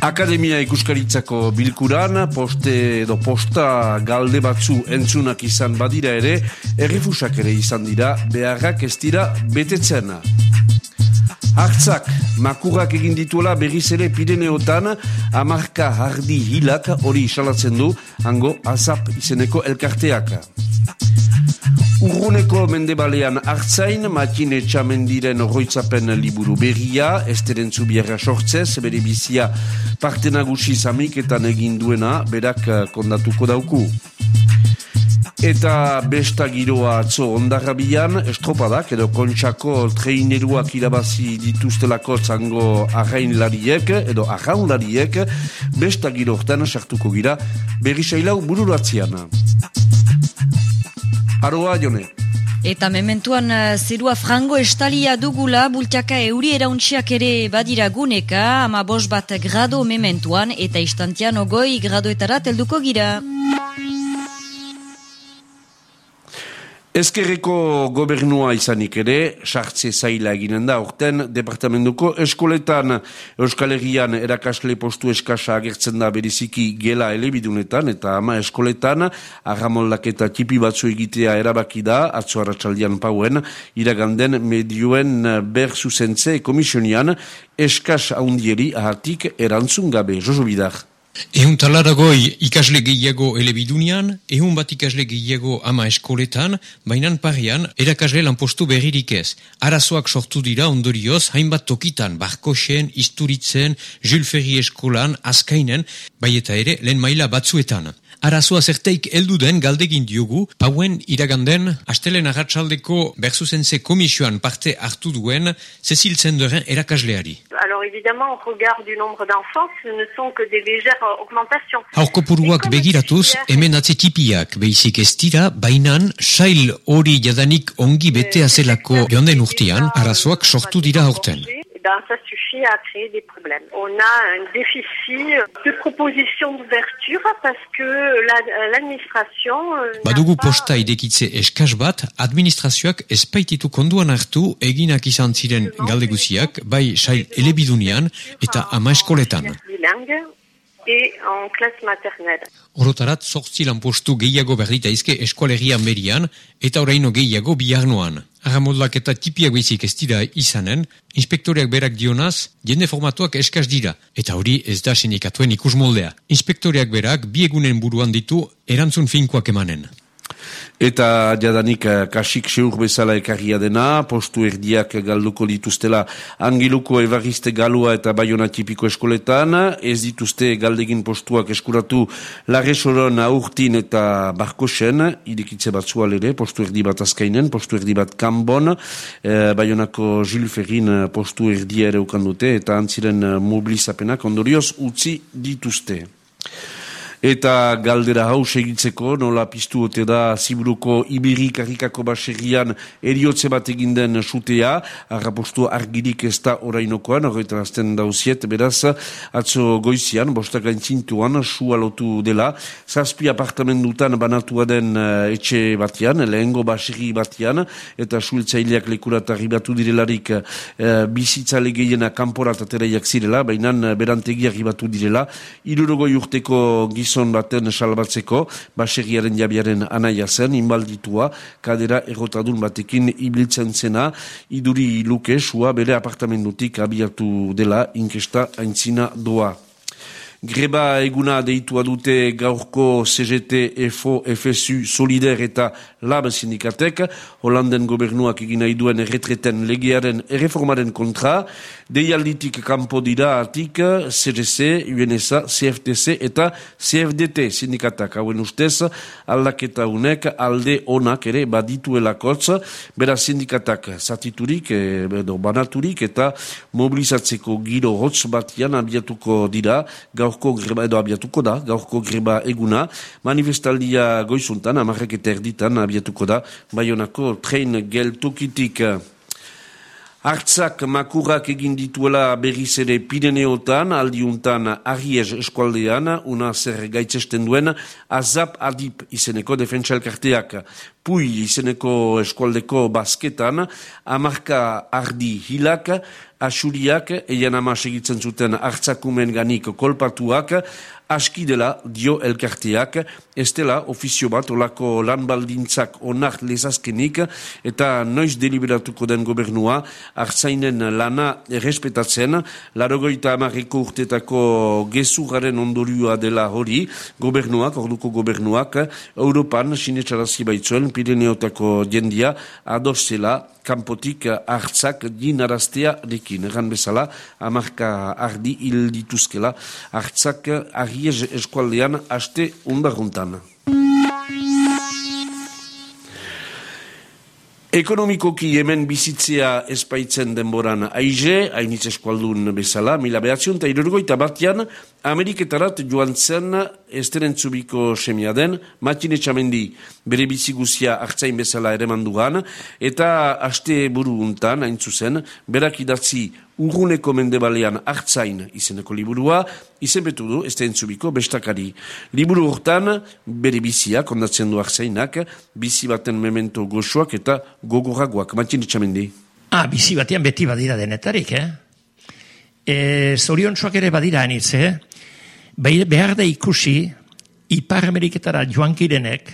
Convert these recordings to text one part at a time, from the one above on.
Akademia ikuskaritzako bilkuran, poste edo posta galde batzu entzunak izan badira ere, errifusak ere izan dira, beharrak ez dira betetzen. Hartzak, makurak egin dituela berriz ere Pireneotan, amarka hardi hilak hori isalatzen du, hango azap izeneko elkarteak. Urruneko mendebalean hartzain, matine txamendiren horroitzapen liburu berria, esteren zubiera sortzez, bere bizia parte nagusi zamiketan egin duena, berak eh, kondatuko dauku. Eta besta giroa atzo ondarrabian, estropadak edo kontxako treineruak irabazi dituztelako zango arrain lariek, edo arraun lariek, besta girortan sartuko gira, berri sailau bururatzian. Aroa, jone. Eta mementuan uh, zerua frango estalia dugula, bultiaka euri erauntxiak ere badira guneka, ama bos bat grado mementuan, eta istantian ogoi gradoetara telduko gira. Ezkerreko gobernua izanik ere, sartze zaila eginen da, orten, departamentuko eskoletan. Euskal Herrian erakasle postu eskasa agertzen da beriziki gela elebidunetan, eta ama eskoletan, agamolak eta tipi batzu egitea erabaki da, atzo haratsaldian pauen, iraganden medioen ber zuzentze komisionian, eskas haundieri ahatik erantzun gabe, Josu Bidar. Ehun talaragoi ikasle gehiago elebidunian, ehun bat ikasle gehiago ama eskoletan, bainan parian, erakasle lanpostu berririk ez. Arazoak sortu dira ondorioz, hainbat tokitan, barkosen, isturitzen, Jules Ferri eskolan, azkainen, bai eta ere, lehen maila batzuetan. Arazoa zerteik heldu den galdegin diogu, pauen iraganden, astelen agatsaldeko berzuzenze komisioan parte hartu duen, Cecil Zenderen erakasleari. Alors évidemment, au regard du nombre d'enfants, ce ne sont que des légères augmentations. Haurko puruak begiratuz, hemen atzetipiak behizik ez dira, bainan, sail hori jadanik ongi betea zelako jonden urtean, arazoak sortu dira horten. Eh ben, ça suffit à créer des problèmes. On a un déficit de propositions d'ouverture parce que la- l'administration... euh, n'a Badugu posta idekitze eskaz bat, administrazioak espaititu konduan hartu eginak izan ziren galdeguziak, bai sail elebidunian eta ama eskoletan. Bilingue et en classe maternelle. Orotarat sortzi lanpostu gehiago berdita izke eskualegian berian eta oraino gehiago biharnoan. Arramoldak eta tipiak behizik ez dira izanen, inspektoreak berak dionaz, jende formatuak eskaz dira, eta hori ez da sindikatuen ikusmoldea. Inspektoreak berak bi egunen buruan ditu erantzun finkoak emanen. Eta jadanik eh, kasik seur bezala ekarria dena, postu erdiak galduko dituztela angiluko evariste galua eta baiona tipiko eskoletan, ez dituzte galdegin postuak eskuratu lagesoron aurtin eta barkosen, idekitze batzua lere, postu erdi bat azkainen, postu erdi bat kanbon, eh, baionako Ferrin postu erdia ere ukandute, eta antziren eh, mobilizapenak ondorioz utzi dituzte. Eta galdera hau segitzeko, nola piztu ote da ziburuko ibiri karikako baserrian eriotze bat egin den sutea, arrapostu argirik ez da orainokoan, horretan azten dauziet, beraz, atzo goizian, bostak gaintzintuan, sua lotu dela, zazpi apartamendutan banatua den eh, etxe batean, lehengo baserri batean, eta suiltzaileak lekurat arribatu direlarik eh, bizitza legeiena kanporat ateraiak zirela, baina berantegi arribatu direla, irurogoi urteko gizon baten salbatzeko, baserriaren jabiaren anaia zen, inbalditua, kadera errotadun batekin ibiltzen zena, iduri luke, sua bere apartamendutik abiatu dela, inkesta aintzina doa. Greba eguna deitua dute gaurko CGT, EFO, FSU, Solider eta Lab sindikatek, Holanden gobernuak egina iduen erretreten legearen erreformaren kontra, deialditik kanpo dira atik CGC, UNSA, CFTC eta CFDT sindikatak hauen ustez, aldaketa unek alde onak ere badituelakotz, bera sindikatak zatiturik, eh, edo banaturik eta mobilizatzeko giro hotz batian abiatuko dira, gaurko greba edo abiatuko da, gaurko greba eguna, manifestaldia goizuntan, amarrak eta erditan abiatuko da, baionako train geltukitik. Hartzak makurrak egin dituela berriz ere Pireneotan, aldiuntan Ariez eskualdean, una zer gaitzesten duen, azap adip izeneko defentsa elkarteak. Pui izeneko eskualdeko basketan, amarka ardi hilak, asuriak, eian ama segitzen zuten hartzakumen ganik kolpatuak, aski dela dio elkarteak, ez dela ofizio bat olako lan baldintzak onar lezazkenik eta noiz deliberatuko den gobernua hartzainen lana errespetatzen, larogoita amarreko urtetako gezurraren ondorioa dela hori, gobernuak, orduko gobernuak, Europan sinetxarazi baitzuen, Pirineotako jendia, adozela, kanpotik hartzak dinaraztea dekin. Egan bezala, amarka ardi hil dituzkela, hartzak argiez eskualdean haste unbarruntan. Ekonomikoki hemen bizitzea espaitzen denboran aize, hainitz eskualdun bezala, mila behatzion, eta irurgoita batian, Ameriketarat joan zen esteren zubiko semia den, matine txamendi bere biziguzia hartzain bezala ere manduan, eta haste buru untan, hain zuzen, berak idatzi urruneko mendebalean hartzain izeneko liburua, izen betu du esteren zubiko bestakari. Liburu hortan, bere bizia, kondatzen du hartzainak, bizi baten memento goxoak eta gogoragoak, matine txamendi. Ah, bizi batean beti badira denetarik, eh? E, zorion ere badira anitz, eh? Behar da ikusi, Ipar Ameriketara joan kirenek,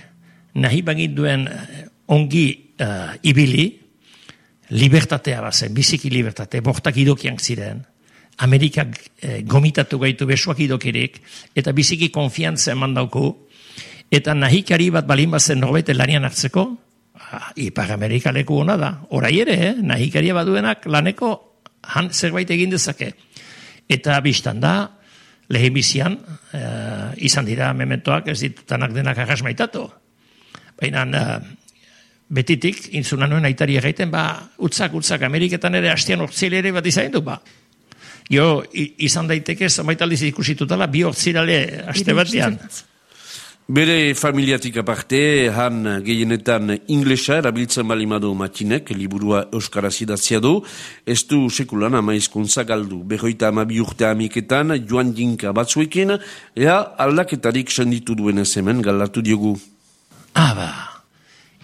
nahi duen eh, ongi uh, ibili, libertatea bazen, biziki libertate, bortak idokian ziren, Amerikak eh, gomitatu gaitu besuak idokirik, eta biziki konfiantza eman dauku, eta nahikari bat balin bazen norbete lanian hartzeko, ah, Ipar Amerika leku hona da, orai ere, eh? nahikaria baduenak laneko han zerbait egin dezake. Eta biztan da, lehen bizian, uh, izan dira mementoak ez ditutanak denak agas maitatu. Baina, uh, betitik, intzuna nuen aitari egiten, ba, utzak, utzak, Ameriketan ere, hastian urtzile ere bat izan du, ba. Jo, izan daiteke, zamaitaldiz ikusitutala, bi urtzirale haste batean. Bere familiatik aparte, han gehienetan inglesa erabiltzen balimadu matinek, liburua euskaraz idatzia du, ez du sekulan amaizkuntza galdu. Berroita amabi urte amiketan, joan jinka batzuekin, ea aldaketarik senditu duen ez hemen galdatu diogu. Aba,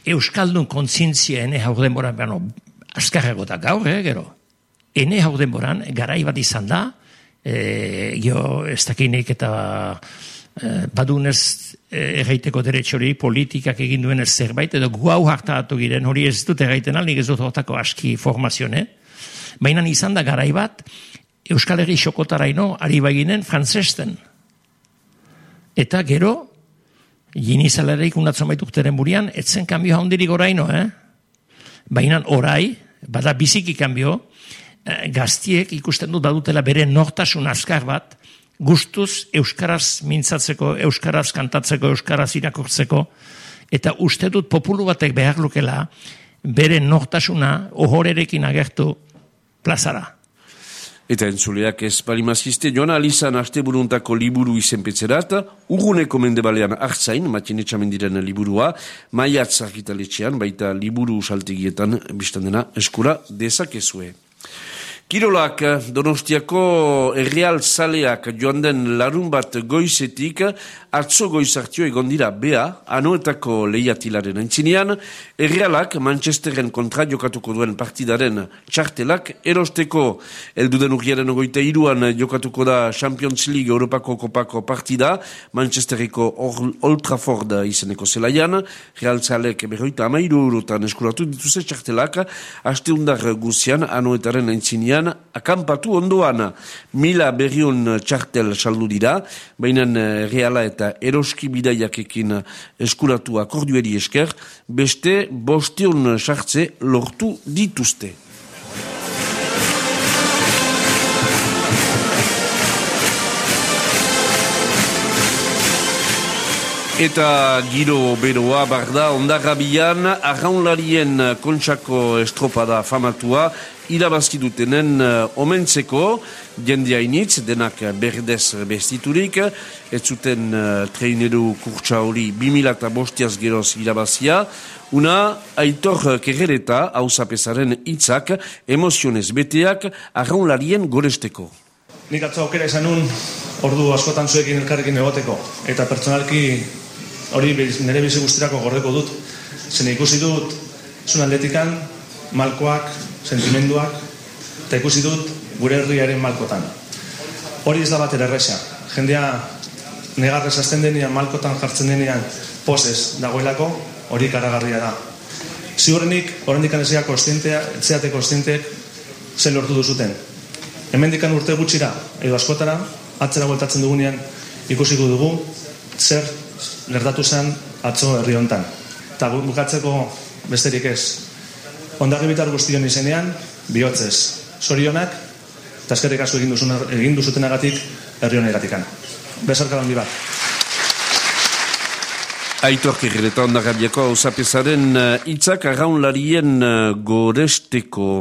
euskaldun kontzintzia ene hau denboran, bano, askarrago da gaur, eh, gero. Ene hau denboran, garai bat izan da, e, jo, ez dakinik eta e, badunez erraiteko deretxori politikak egin duen zerbait, edo gu hau hartatu giren, hori ez dut erraiten alnik ez dut hortako aski formazione. Baina izan da garai bat, Euskal Herri xokotaraino ari baginen frantzesten. Eta gero, jini zalereik unatzen baituk teren burian, etzen kanbio handirik oraino, eh? Baina orai, bada biziki kanbio, eh, gaztiek ikusten dut badutela bere nortasun azkar bat, gustuz euskaraz mintzatzeko, euskaraz kantatzeko, euskaraz irakortzeko, eta uste dut populu batek behar lukela bere nortasuna ohorerekin agertu plazara. Eta entzuleak ez balimazizte, joan alizan arte buruntako liburu izenpetzerat, urguneko mendebalean hartzain, matine txamendiren liburua, maiatz argitaletxean, baita liburu saltegietan, biztan dena, eskura dezakezue. Kirolak Donostiako erreal zaleak joan den larun bat goizetik atzo goizartio egon dira bea anoetako lehiatilaren entzinean. Errealak Manchesteren kontra jokatuko duen partidaren txartelak erosteko. Elduden urriaren ogoite iruan jokatuko da Champions League Europako kopako partida. Manchesteriko Old Trafford izeneko zelaian. Real zaleak berroita amairu eurotan eskuratu dituze txartelak. Haste undar guzian anoetaren entzinean akampatu ondoan mila berriun txartel saldu dira, baina eh, reala eta eroski bidaiakekin eskuratu akordioeri esker, beste bostion sartze lortu dituzte. Eta giro beroa barda ondarrabian arraunlarien kontsako estropada famatua irabazki dutenen uh, omentzeko jendia initz, denak berdez bestiturik, ez zuten uh, treineru kurtsa hori 2000 bostiaz geroz irabazia, una aitor kerrereta hausapesaren hitzak emozionez beteak arraunlarien goresteko. Nik atzo aukera izan nun, ordu askotan zuekin elkarrekin egoteko, eta pertsonalki hori nire bizi guztirako gordeko dut. zen ikusi dut zuen atletikan, malkoak, sentimenduak, eta ikusi dut gure herriaren malkotan. Hori ez da bat erresa. Jendea negarrez azten denean, malkotan jartzen denean, posez dagoelako, hori karagarria da. Ziurrenik, horrendik anezia konstientea, etzeate konstientek, zen lortu duzuten. Hemendikan urte gutxira, edo askotara, atzera bueltatzen dugunean, ikusiko dugu, zer gertatu zen atzo herri hontan. Eta bukatzeko besterik ez. Ondarri bitar guztion izenean, bihotzez. Sorionak, eta eskerrik asko egin, duzuna, egin duzutenagatik herri honegatikan. Besarka handi bat. Aitor Kirreta ondarrabiako hausapesaren hitzak uh, arraunlarien uh, goresteko.